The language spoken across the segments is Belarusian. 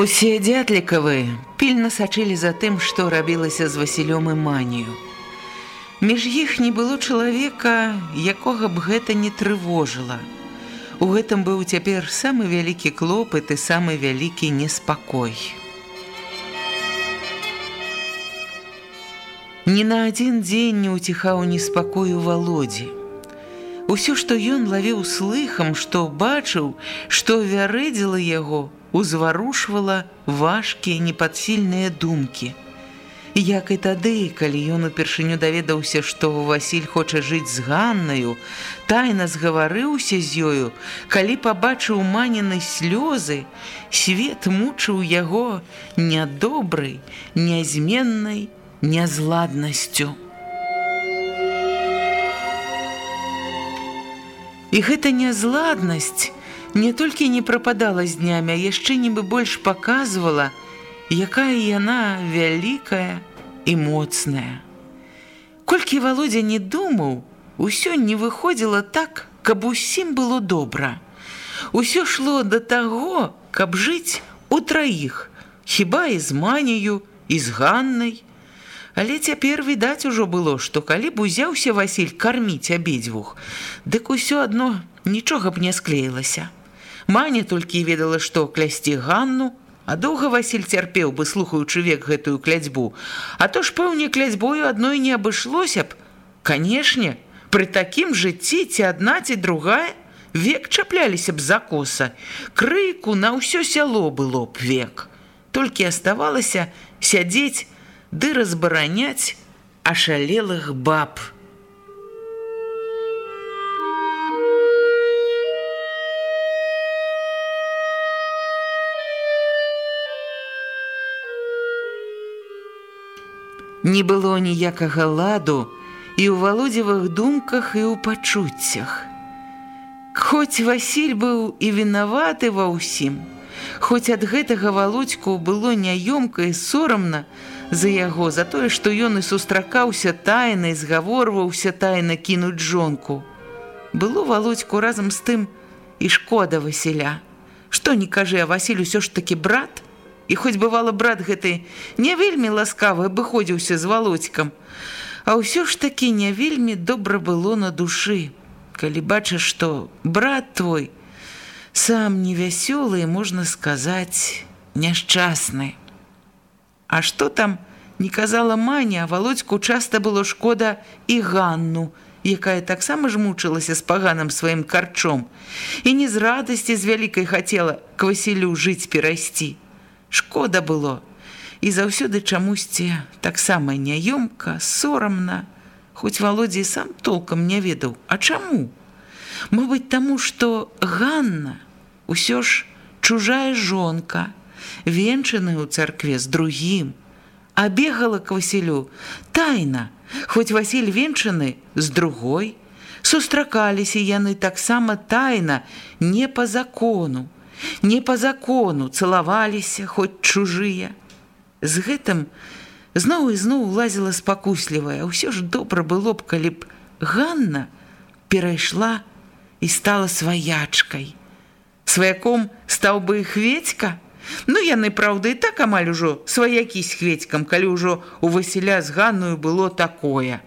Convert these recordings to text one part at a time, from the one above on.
Усе дзятлікавы пільна сачылі за тым, што рабілася з Васілём і манію. Між іх не было чалавека, якога б гэта не трывожыла. У гэтым быў цяпер самы вялікі клопыт і самы вялікі неспакой. Ні на адзін дзень не ўціхаў неспакою валодзі. Усё, што ён лавіў слыхам, што бачыў, што вярэдзіла яго, узварушвала важкія непадсільныя думкі. Як і тады, калі ён упершыню даведаўся, што Васіль хоча жыць з Ганнаю, тайна згаварыўся з ёю, калі пабачыў манены слёзы, свет мучыў яго нядобрай, нязменнай нязладнасцю. І гэта нязладнасць, не толькі не прападала з днямі, а яшчэ нібы больш паказвала, якая яна вялікая і моцная. Колькі володя не думаў, усё не выходзіла так, каб усім было добра. Усё шло да таго, каб жыць у траіх, хіба і з манію і з ганнай. Але цяпер відаць ужо было, што калі б узяўся Васіль карміць абедзвюх, дык усё адно нічога б не склеілася. Маня толькі ведала, што клясці Ганну, а доўга Васіль цярпеў бы слухаючы век гэтую кляцьбу. А то ж пэўне кляцьбою адной не абышлося б. Канешне, пры такім жыцці ці адна ці другая век чапляліся б за коса. Крыку на ўсё сяло было б век. Толькі аставалася сядзець ды разбараняць ашалелых баб. Не было ніякага ладу і ў валодзевых думках і ў пачуццях. Хоць Васіль быў і вінаваты ва ўсім, Хоць ад гэтага валодзьку было няёмка і сорамна за яго, за тое, што ён і сустракаўся тайна і згаворваўся тайна кінуць жонку. Было валодзьку разам з тым і шкода Васіля. Што не кажы, а Васіль усё ж такі брат, І хоць бывала брат гэты не вельмі ласкавы абыходзіўся з валодзькам, А ўсё ж такі не вельмі добра было на душы, калі бачыш, што брат твой сам невясёлы, можна сказаць, няшчасны. А што там не казала маня, а володьку часта было шкода і Ганну, якая таксама ж мучылася з паганым сваім карчом і не з радасці з вялікай хацела к Васілю жыць перайсці. Шкода было. І заўсёды чамусьці таксама няёмка, сорамна, хоць володзі сам толкам не ведаў, А чаму? Мабыць таму, што Ганна ўсё ж чужая жонка, венчаны ў царкве з другім, а бегала к Васілю тайна, хоць Васіль венчаны з другой, сустракаліся яны таксама тайна не па закону, не по закону цалаваліся хоць чужыя. З гэтым зноў ізноў лазіла спакуслівая, ўсё ж добра было б, калі б Ганна перайшла і стала сваячкай. Сваяком стаў бы хведька, Ну яны праўда і так амаль ужо сваякі з хведькам, калі ўжо у Васіля з Ганную было такое.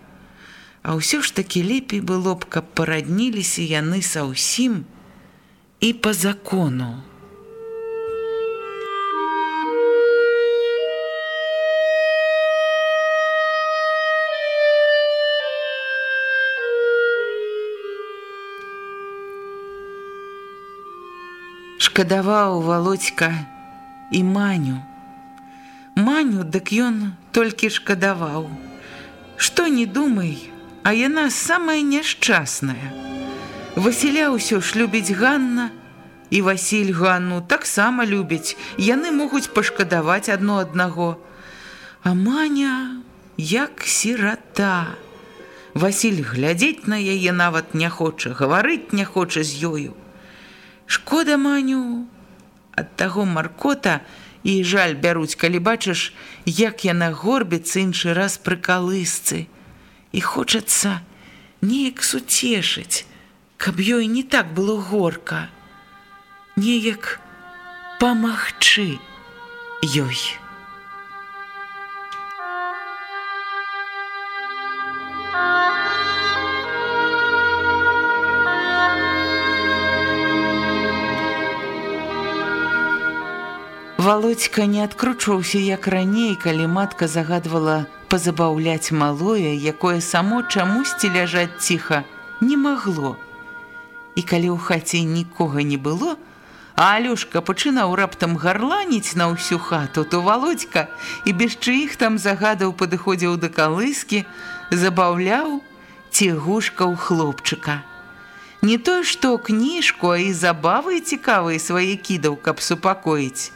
А ўсё ж такі лепей было б, каб парадніліся яны са ўсім і па закону. Шкадаваў володька і маню. Маню, дык ён толькі шкадаваў. Што не думай, а яна самая няшчасная. Васіля ўсё ж любіць Ганна, і Васіль Ганну таксама любіць. Яны могуць пашкадаваць адно аднаго. А маня як сірата. Васіль глядзець на яе нават не хоча, гаварыць не хоча з ёю. Шкода маню ад таго маркота і жаль бяруць, калі бачыш, як яна горбіцца іншы раз пры калысцы. І хочацца неяк суцешыць, каб ёй не так было горка, неяк памагчы ёй. Володька не адкручваўся як раней, калі матка загадвала пазабаўляць малое, якое само чамусьці ляжаць ціха не магло. І калі ў хаце нікога не было, а Алёшка пачынаў раптам гарланіць на ўсю хату, то володька і без чыіх там загадаў падыходзіў да калыскі, забаўляў ці гушкаў хлопчыка. Не тое, што кніжку, а і забавы цікавыя свае кідаў, каб супакоіць.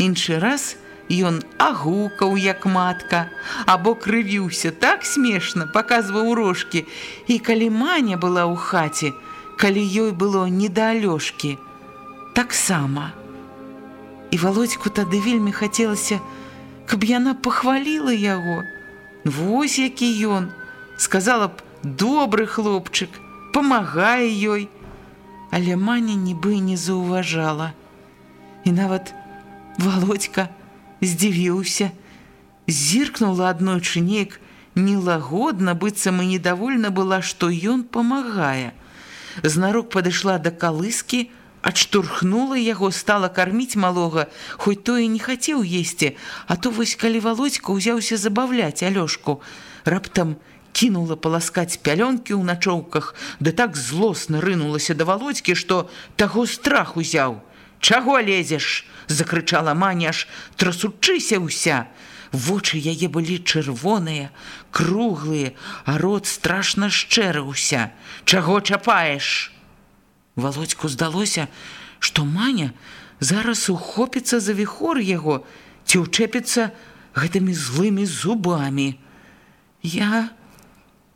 Іншы раз ён агукаў як матка, або крывіўся так смешна, паказваў рожкі, і калі маня была ў хаце, калі ёй было не да алёшкі, таксама. І володьку тады вельмі хацелася, каб яна пахваліла яго. Вось які ён, сказала б добры хлопчык, памагае ёй, Але маня нібы не заўважала. І нават, Володька здзівіўся, зіркнула аднойчы неяк нелагодна, быццам і недовольна была, што ён памагае. Знарок падышла да калыскі, адштурхнула яго, стала карміць малога, хоць тое не хацеў есці, а то вось калі володька ўзяўся забаўляць алёшку, раптам кінула паласкаць пялёнкі ў начоўках, ды так злосна рынулася да володькі, што таго страх узяў. Чаго лезеш? закрычала маняш, трасучыся ўся. Вочы яе былі чырвоныя, круглыя, а рот страшна шчэрыўся. Чаго чапаеш? Володьку здалося, што маня зараз ухопіцца за віхор яго, ці ўчэпіцца гэтымі злымі зубамі. Я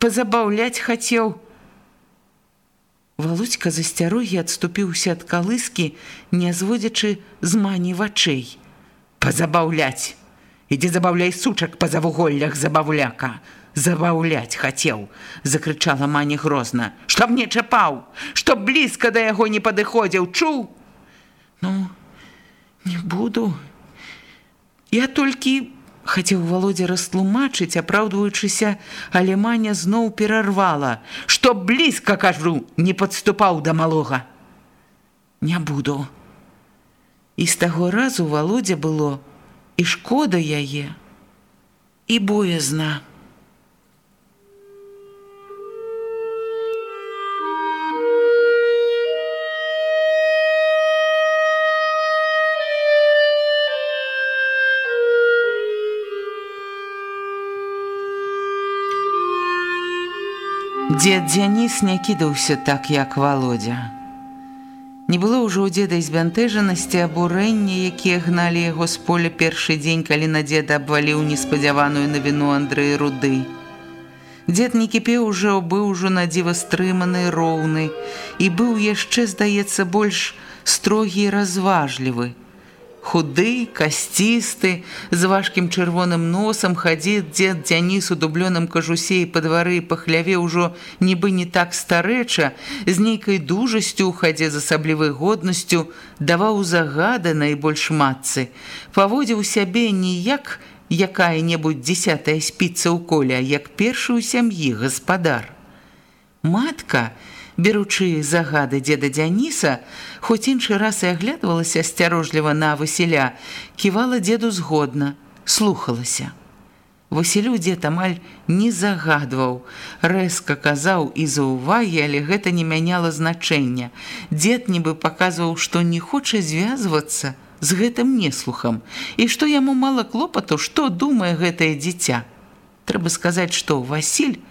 пазабаўляць хацеў, Валудзька засцярогі адступіўся ад калыскі, не зводзячы з мані вачэй. Пазабаўляць. Ідзе забаўляй сучак па завуголлях забаўляка. Забаўляць хацеў, закрычала мані грозна. Што мне чапаў, што блізка да яго не падыходзіў, чуў. Ну, не буду. Я толькі хацеў володя растлумачыць апраўдваючыся але маня зноў перарвала што блізка кажу не падступаў да малога не буду і з таго разу володя было і шкода яе і боязна Дед Дзяніс не кідаўся так, як володя. Не было ўжо ў дзеда збянтэжанасці абурэння, якія гналі яго з поля першы дзень, калі на дзеда абваліў неспадзяваную навіну Андрэя руды. Дед не кіпеў ужо быў ужо на дзіва стрыманы роўны і быў яшчэ, здаецца, больш строгі і разважлівы худы, касцісты, з важкім чырвоным носам хадзіць дзед дзяніс у дублёным кажусе і па двары па хляве ўжо нібы не так старэча, з нейкай дужасцю ў хадзе з асаблівай годнасцю даваў загады найбольш матцы, паводзіў сябе ніяк якая-небудзь дзесятая спіца ў коля, як першы ў сям'і гаспадар. Матка, беручы загады дзеда Дзяніса, хоць іншы раз і аглядвалася асцярожліва на Васіля, ківала дзеду згодна, слухалася. Васілю дзед амаль не загадваў, рэзка казаў і за ўвагі, але гэта не мяняло значэння. Дзед нібы паказваў, што не хоча звязвацца з гэтым неслухам і што яму мала клопату, што думае гэтае дзіця. Трэба сказаць, што Васіль,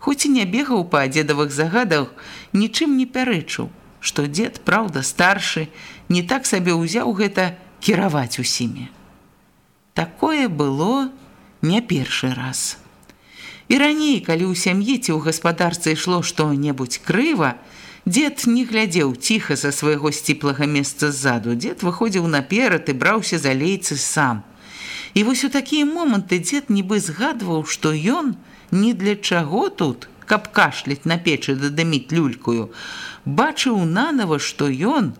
хоць і не бегаў па дзедавых загадах, нічым не пярэчыў, што дзед, праўда, старшы, не так сабе ўзяў гэта кіраваць усімі. Такое было, не першы раз. І раней, калі ў сям'і ці ў гаспадарцы ішло што-небудзь крыва, дзед не глядзеў ціха за свайго сціплага месца ззаду. Дзед выходзіў наперад і браўся за лейцы сам. І вось у такія моманты дзед нібы згадваў, што ён ні для чаго тут, каб кашляць на печы дадыміць люлькую, бачыў нанова, што ён,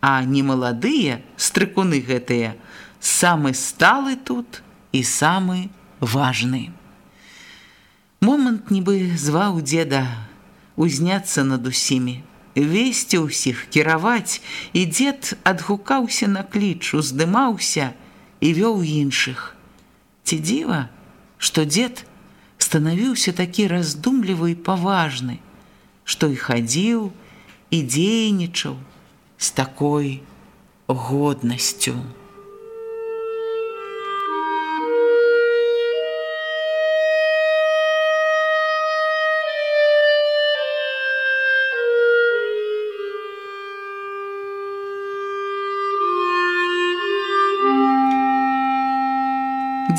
а не маладыя стрыкуны гэтыя, самы сталы тут і самы важны. Момант нібы зваў дзеда узняцца над усімі, весці ўсіх кіраваць, і дзед адгукаўся на кліч, уздымаўся і вёў іншых. Ці дзіва, што дзед станавіўся такі раздумлівы і паважны, што і хадзіў і дзейнічаў з такой годнасцю.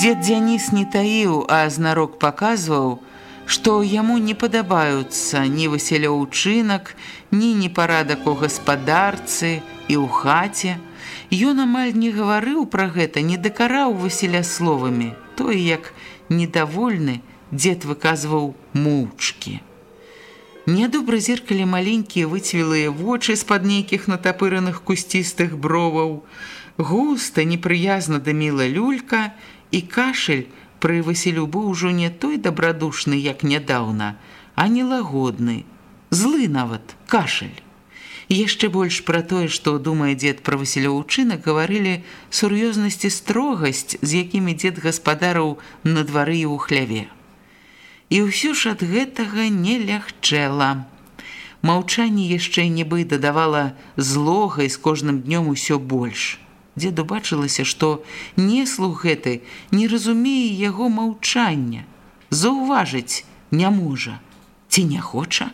Дзед Дзяніс не таіў, а знарок паказваў, што яму не падабаюцца ні васяляўчынак, ні непарадак у гаспадарцы і ў хаце. Ён амаль не гаварыў пра гэта, не дакараў Васіля словамі, той, як недовольны, дзед выказваў моўчкі. Нядобра зеркалі маленькія выцвілыя вочы з-пад нейкіх натапыраных кусцістых броваў. Густа, непрыязна дыміла люлька, і кашель пры Васілю быў ужо не той дабрадушны, як нядаўна, а не лагодны, злы нават кашель. Яшчэ больш пра тое, што думае дзед пра Васілёўчынак, гаварылі сур'ёзнасць і строгасць, з якімі дзед гаспадараў на двары і ў хляве. І ўсё ж ад гэтага не лягчэла. Маўчанне яшчэ нібы дадавала злога і з кожным днём усё больш дзеду бачылася, што неслух гэты не разумее яго маўчання, заўважыць не можа, ці не хоча.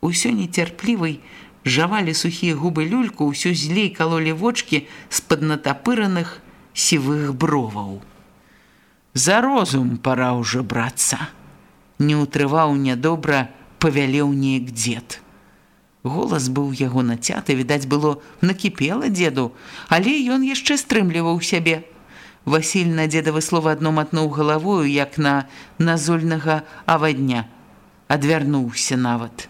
Усё нецярплівай жавалі сухія губы люльку, ўсё злей калолі вочки з-пад натапыраных сівых броваў. За розум пора ўжо брацца. Не ўтрываў нядобра, павялеў неяк дзед. Голас быў яго нацяты, відаць было накіпела дзеду, але ён яшчэ стрымліваў сябе. Васіль на дзедавы слова адно матнуў галавою, як на назольнага авадня. Адвярнуўся нават.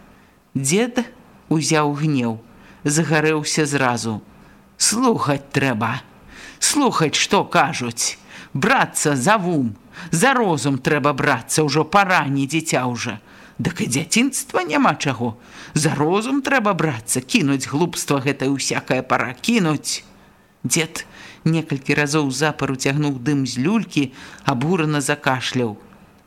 Дзед узяў гнеў, загарэўся зразу. Слухаць трэба. Слухаць, што кажуць. Брацца за вум, за розум трэба брацца, ўжо пара не дзіця ўжо. Дак і дзяцінства няма чаго. За розум трэба брацца, кінуць глупства гэтае усякае пара кінуць. Дзед некалькі разоў запару цягнуў дым з люлькі, абурана закашляў.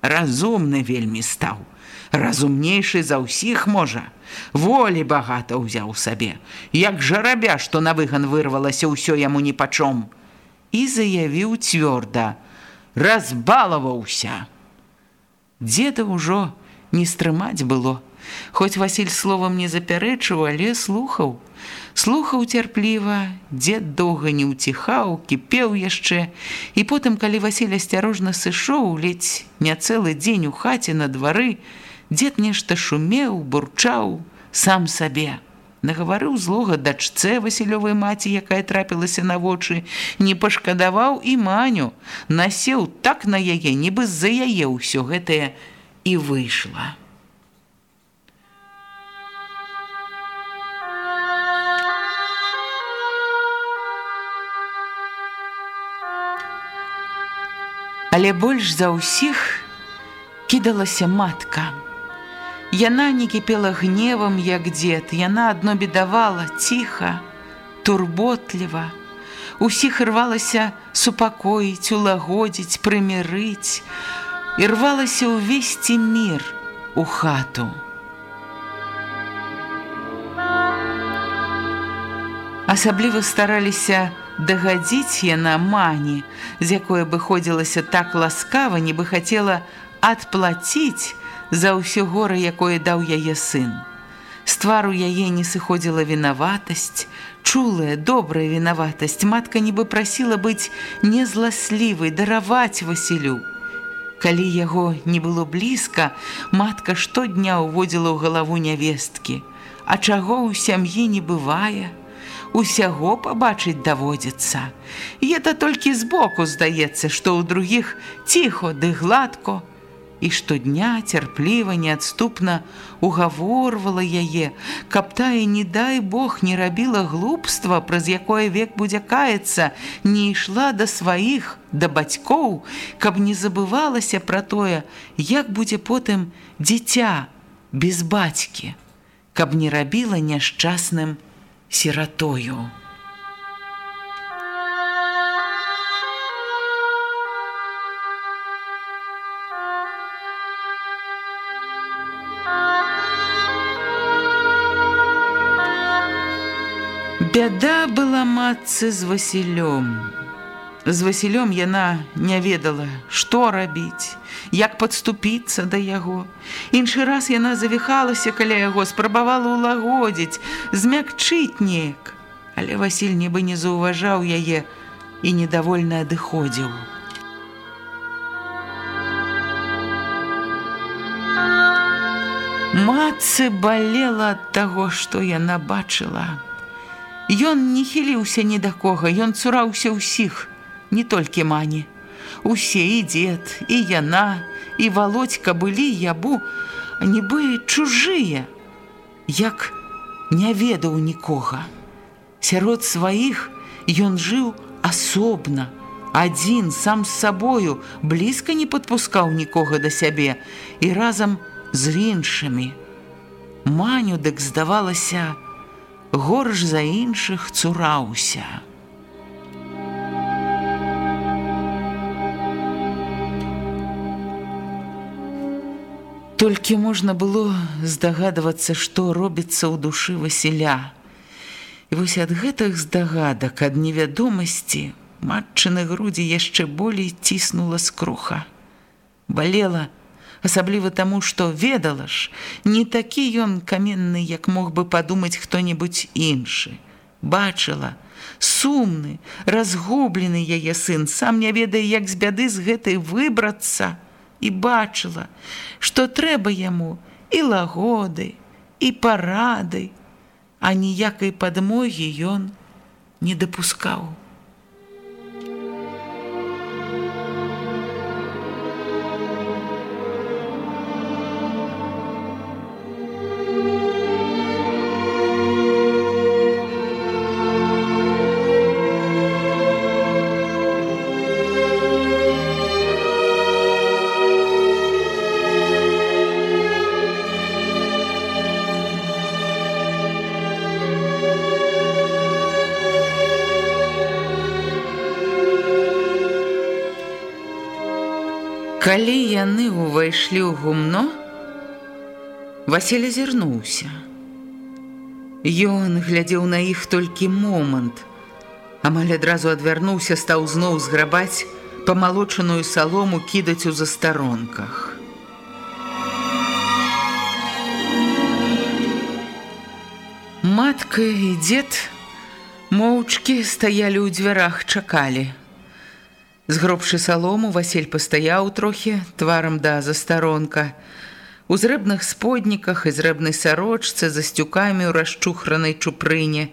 Разумны вельмі стаў. Разумнейшы за ўсіх можа. Волі багата ўзяў сабе. Як жарабя, што на выган вырвалася ўсё яму ніпачом. І заявіў цвёрда: разбалаваўся. Дзеда ўжо, не стрымаць было. Хоць Васіль словам не запярэчыў, але слухаў. Слухаў цярпліва, дзед доўга не ўціхаў, кіпеў яшчэ. І потым, калі Васіль асцярожна сышоў, ледзь не цэлы дзень у хаце на двары, дзед нешта шумеў, бурчаў сам сабе. Нагаварыў злога дачцэ Васілёвай маці, якая трапілася на вочы, не пашкадаваў і маню, насеў так на яе, нібы з-за яе ўсё гэтае, і выйшла. Але больш за ўсіх кідалася матка. Яна не кіпела гневам, як дзед, яна адно бедавала ціха, турботліва. Усіх рвалася супакоіць, улагодзіць, прымірыць, і рвалася ўвесці мір у хату. Асабліва стараліся дагадзіць яна мані, з якой абыходзілася так ласкава, нібы хацела адплаціць за ўсё гора, якое даў яе сын. З твару яе не сыходзіла вінаватасць, чулая, добрая вінаватасць. Матка нібы прасіла быць незласлівай, дараваць Васілю. Калі яго не было блізка, матка штодня ўводзіла ў галаву нявесткі. А чаго ў сям'і не бывае, усяго пабачыць даводзіцца. І это толькі збоку здаецца, што ў другіх ціхо ды гладко, і штодня цярпліва неадступна угаворвала яе, каб тая не дай Бог не рабіла глупства, праз якое век будзе каяцца, не ішла да сваіх, да бацькоў, каб не забывалася пра тое, як будзе потым дзіця без бацькі, каб не рабіла няшчасным сиратою. Бяда была матцы з Васілём. З Васілём яна не ведала, што рабіць, як падступіцца да яго. Іншы раз яна завіхалася каля яго, спрабавала ўлагодзіць, змякчыць неяк. Але Васіль нібы не заўважаў яе і недовольна адыходзіў. Матцы балела ад таго, што яна бачыла. Ён не хіліўся ні да кога, ён цураўся ўсіх, не толькі мані. Усе і дзед, і яна, і володька былі ябу, нібы чужыя, як не ведаў нікога. Сярод сваіх ён жыў асобна, адзін сам з сабою блізка не падпускаў нікога да сябе і разам з іншымі. Маню дык здавалася, горш за іншых цураўся. Толькі можна было здагадвацца, што робіцца ў душы Васіля. І вось ад гэтых здагадак ад невядомасці матчыны грудзі яшчэ болей ціснула скруха. Балела, асабліва таму, што ведала ж, не такі ён каменны, як мог бы падумаць хто-небудзь іншы. Бачыла, сумны, разгублены яе сын, сам не ведае, як з бяды з гэтай выбрацца, і бачыла, што трэба яму і лагоды, і парады, а ніякай падмогі ён не дапускаў. Яны ўвайшлі ў гумно, Васіль азірнуўся. Ён глядзеў на іх толькі момант. Амаль адразу адвярнуўся, стаў зноў зграбаць памалочаную салому кідаць у застаронках. Матка і дзед моўчкі стаялі ў дзвярах, чакалі. Згробшы салому, Васіль пастаяў трохі тварам да застаронка. У зрэбных сподніках і зрэбнай сарочцы за сцюкамі ў расчухранай чупрыне.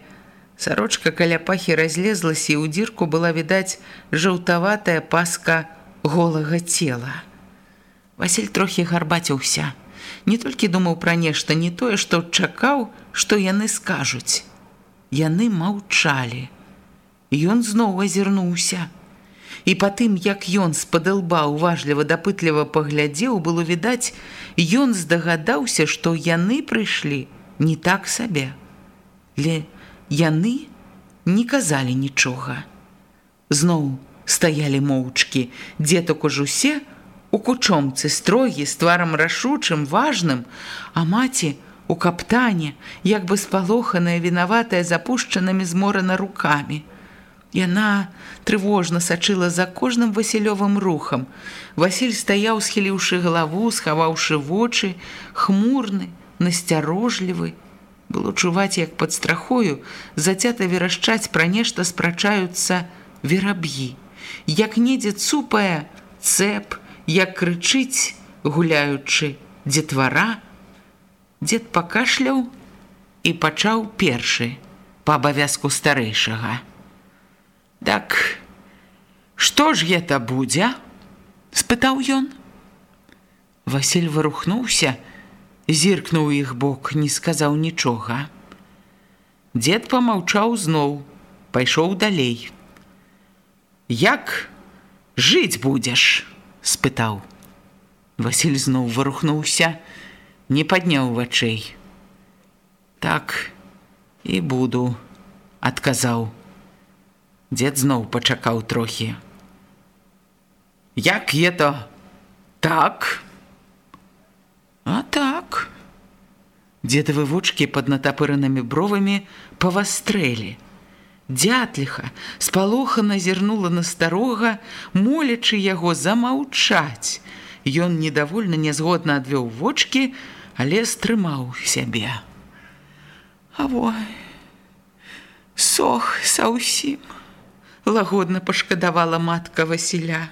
Сарочка каля пахі разлезлася і ў дзірку была відаць жаўтаватая паска голага цела. Васіль трохі гарбаціўся. Не толькі думаў пра нешта, не тое, што чакаў, што яны скажуць. Яны маўчалі. Ён зноў азірнуўся І па тым, як ён з-пад лба уважліва дапытліва паглядзеў, было відаць, ён здагадаўся, што яны прыйшлі не так сабе. Ле яны не казалі нічога. Зноў стаялі моўчкі, дзетак уж усе у кучомцы строгі з тварам рашучым, важным, а маці у каптане, як бы спалоханая, вінаватая запушчанымі зморана рукамі. Яна трывожна сачыла за кожным васілёвым рухам. Васіль стаяў, схіліўшы галаву, схаваўшы вочы, хмурны, насцярожлівы. Было чуваць, як пад страхою зацята верашчаць пра нешта спрачаюцца вераб'і. Як недзе цупае цэп, як крычыць, гуляючы дзетвара, Дзед пакашляў і пачаў першы па абавязку старэйшага. Так што ж гэта будзе? спытаў ён. Васіль варухнуўся, зіркнуў іх бок, не сказаў нічога. Дзед помаўчаў зноў, пайшоў далей. Як жыць будзеш? спытаў. Васіль зноў варухнуўся, не падняў вачэй. Так і буду, адказаў. Дзед зноў пачакаў трохі. Як это так? А так. Дзедавы вучкі пад натапыранымі бровамі павастрэлі. Дятліха спалохана зірнула на старога, молячы яго замаўчаць. Ён недовольна нязгодна адвёў вочки, але стрымаў сябе. А во сох са ўсім лагодна пашкадавала матка Васіля.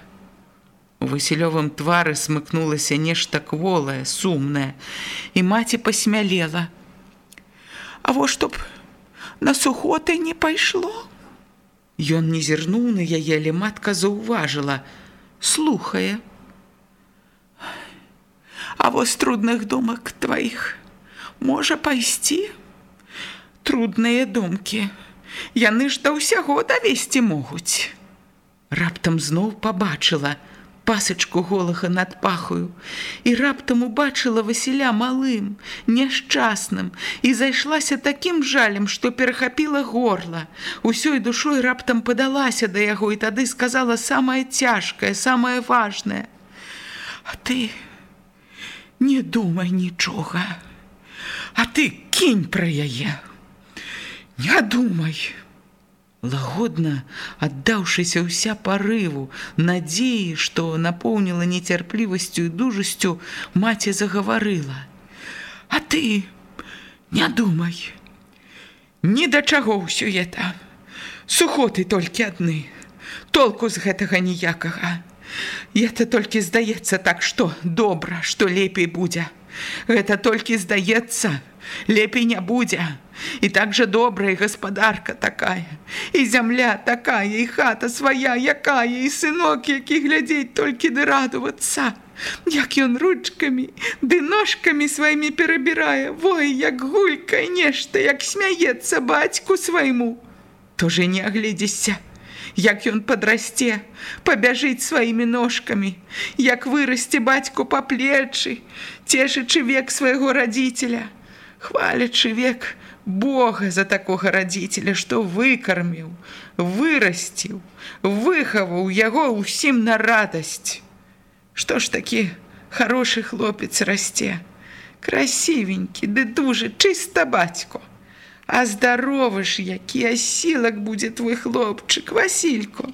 У васілёвым твары смыкнулася нешта кволае, сумнае, і маці пасмялела. А во што б на сухоты не пайшло. Ён не зірнуў на яе, але матка заўважыла, слухае. А вось трудных думак тваіх можа пайсці трудныя думкі. Яны ж да ўсяго давесці могуць. Раптам зноў пабачыла пасачку голага над пахаю і раптам убачыла Васіля малым, няшчасным і зайшлася такім жалем, што перахапіла горла. Усёй душой раптам падалася да яго і тады сказала самае цяжкае, самае важное: « А ты не думай нічога, А ты кінь пра яе. Не думай. Лагодна, аддаўшыся ўся парыву, надзеі, што напоўніла нецярплівасцю і дужасцю, маці загаварыла: « А ты не думай. Ні да чаго ўсё это. Сухоты толькі адны. Толку з гэтага ніякага. Это толькі здаецца так, што добра, што лепей будзе. Гэта толькі здаецца, лепей не будзе. І так жа добрая гаспадарка такая. І зямля такая, і хата свая, якая, і сынок, які глядзець толькі ды радувацца. Як ён ручкамі, ды ножкамі сваімі перабірае, Вой, як гулькае нешта, як смяецца бацьку свайму. То же не агледзешся як ён падрасце, пабяжыць сваімі ножкамі, як вырасце бацьку па плечы, цешачы век свайго радзіцеля, хвалячы век Бога за такога радзіцеля, што выкарміў, вырасціў, выхаваў яго ўсім на радасць. Што ж такі хорошы хлопец расце, красивенькі, ды дужы чыста бацько. А здаровы ж, які асілак будзе твой хлопчык, Васілько.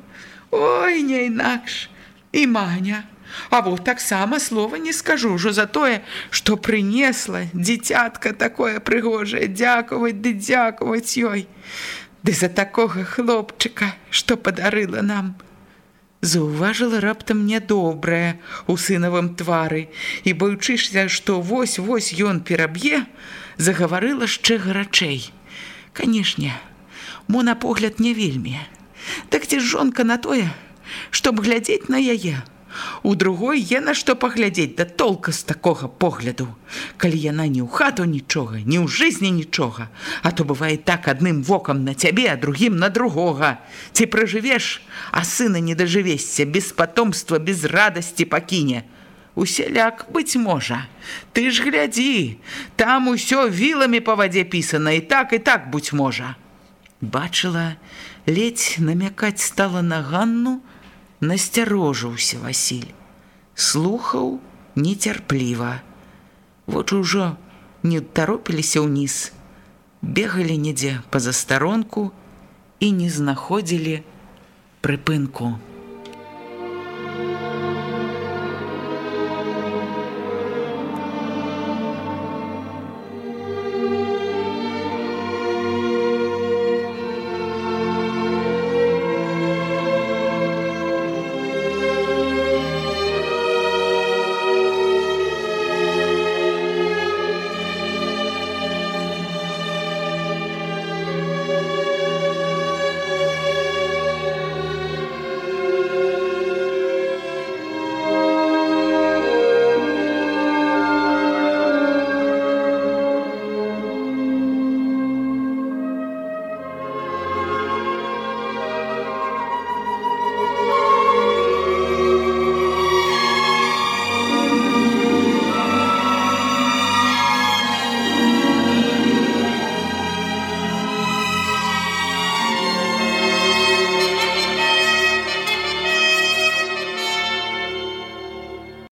Ой, не інакш. І маня. А вот таксама слова не скажу ўжо за тое, што прынесла дзіцятка такое прыгожае, дзякаваць ды дзякаваць ёй. Ды за такога хлопчыка, што падарыла нам. Заўважыла раптам нядобрае у сынавым твары і баючыся, што вось-вось ён пераб'е, загаварыла яшчэ гарачэй. Канешне, мо на погляд не вельмі. Так ці жонка на тое, чтоб глядзець на яе, У другой є на што паглядзець да толка з такога погляду. Калі яна не ў хату нічога, ні ў жызні нічога, А то бывае так адным вокам на цябе, а другім на другога. Ці пражывеш, а сына не дажывесся, без патомства, без радасці пакіне. Усяляк быць можа. Ты ж глядзі, там усё віламі па вадзе пісана і так і так будь можа. Бачыла, ледзь намякаць стала на Ганну, насцярожыўся Васіль. Слухаў нецярпліва. Вочы ўжо не таропіліся ўніз, бегалі недзе па застаронку і не знаходзілі прыпынку.